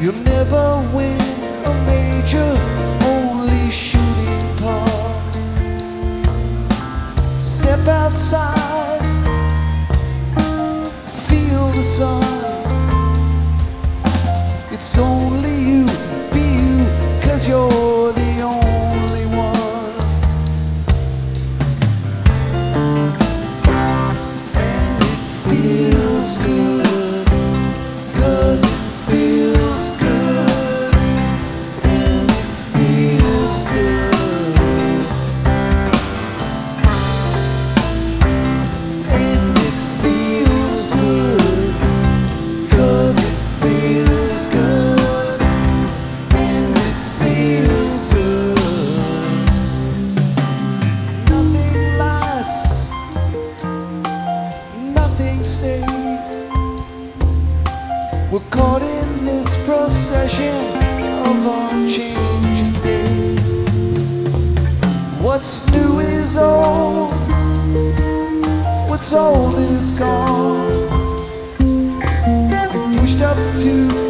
You'll never win a major, only shooting part. Step outside, feel the sun. It's only you, be you, cause you're. We're caught in this procession of unchanging days. What's new is old, what's old is gone. Pushed up to